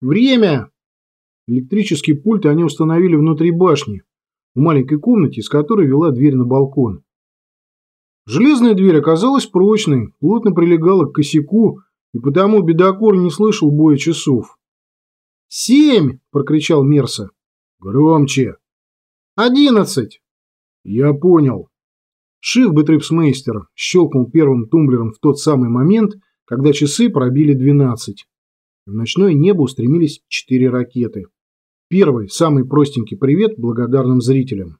Время!» Электрический пульт они установили внутри башни, в маленькой комнате, из которой вела дверь на балкон. Железная дверь оказалась прочной, плотно прилегала к косяку, и потому бедокур не слышал боя часов. «Семь!» – прокричал Мерса. «Громче!» «Одиннадцать!» «Я понял!» Шиф Бетрипсмейстер щелкнул первым тумблером в тот самый момент, когда часы пробили двенадцать. В ночное небо устремились четыре ракеты. Первый, самый простенький привет благодарным зрителям.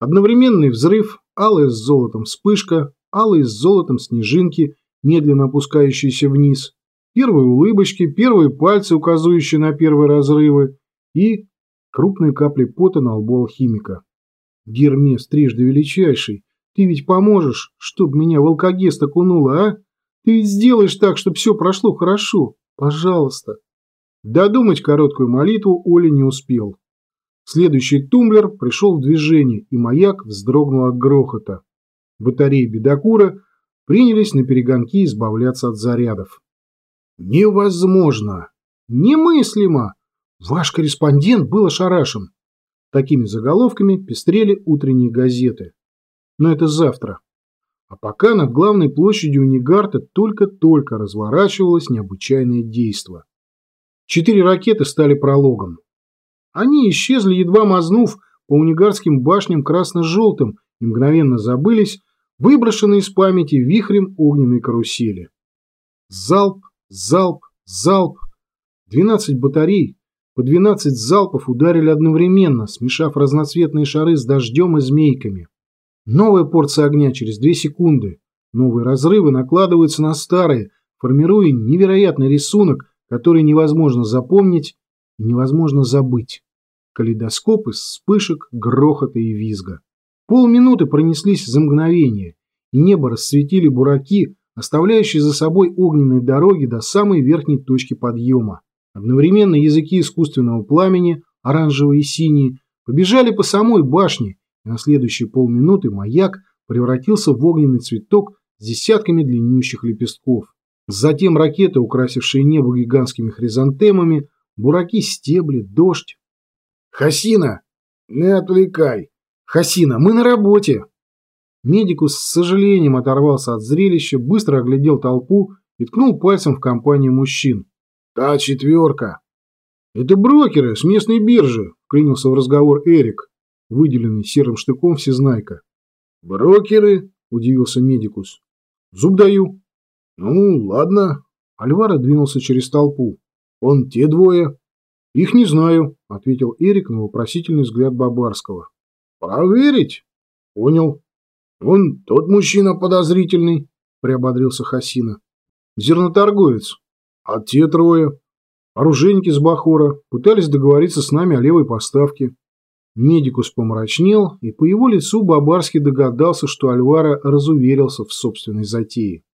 Одновременный взрыв, алая с золотом вспышка, алые с золотом снежинки, медленно опускающиеся вниз, первые улыбочки, первые пальцы, указывающие на первые разрывы, и крупные капли пота на лбу алхимика. Гермес, трижды величайший, ты ведь поможешь, чтоб меня в алкогест окунуло, а? Ты ведь сделаешь так, чтобы все прошло хорошо. Пожалуйста. Додумать короткую молитву Оля не успел. Следующий тумблер пришел в движение, и маяк вздрогнул от грохота. Батареи бедокура принялись на перегонки избавляться от зарядов. Невозможно! Немыслимо! Ваш корреспондент был ошарашен. Такими заголовками пестрели утренние газеты. Но это завтра. А пока над главной площадью Унигарта только-только разворачивалось необычайное действо. Четыре ракеты стали прологом. Они исчезли, едва мазнув по унигарским башням красно-желтым и мгновенно забылись, выброшенные из памяти вихрем огненной карусели. Залп, залп, залп. Двенадцать батарей по двенадцать залпов ударили одновременно, смешав разноцветные шары с дождем и змейками. Новая порция огня через две секунды. Новые разрывы накладываются на старые, формируя невероятный рисунок, который невозможно запомнить и невозможно забыть. Калейдоскоп из вспышек, грохота и визга. Полминуты пронеслись за мгновение, и небо расцветили бураки, оставляющие за собой огненные дороги до самой верхней точки подъема. Одновременно языки искусственного пламени, оранжевые и синие, побежали по самой башне, на следующие полминуты маяк превратился в огненный цветок с десятками длиннющих лепестков. Затем ракеты, украсившие небо гигантскими хризантемами, бураки, стебли, дождь. «Хасина! Не отвлекай! Хасина, мы на работе!» Медикус с сожалением оторвался от зрелища, быстро оглядел толпу и ткнул пальцем в компанию мужчин. «Та четверка!» «Это брокеры с местной биржи», – вклинился в разговор Эрик выделенный серым штыком всезнайка. «Брокеры?» – удивился Медикус. «Зуб даю». «Ну, ладно». Альвара двинулся через толпу. «Вон те двое?» «Их не знаю», – ответил Эрик на вопросительный взгляд Бабарского. «Проверить?» «Понял». «Вон тот мужчина подозрительный», – приободрился Хасина. «Зерноторговец. А те трое?» Оружейники с Бахора пытались договориться с нами о левой поставке. Медикус помрачнел, и по его лицу Бабарский догадался, что Альвара разуверился в собственной затее.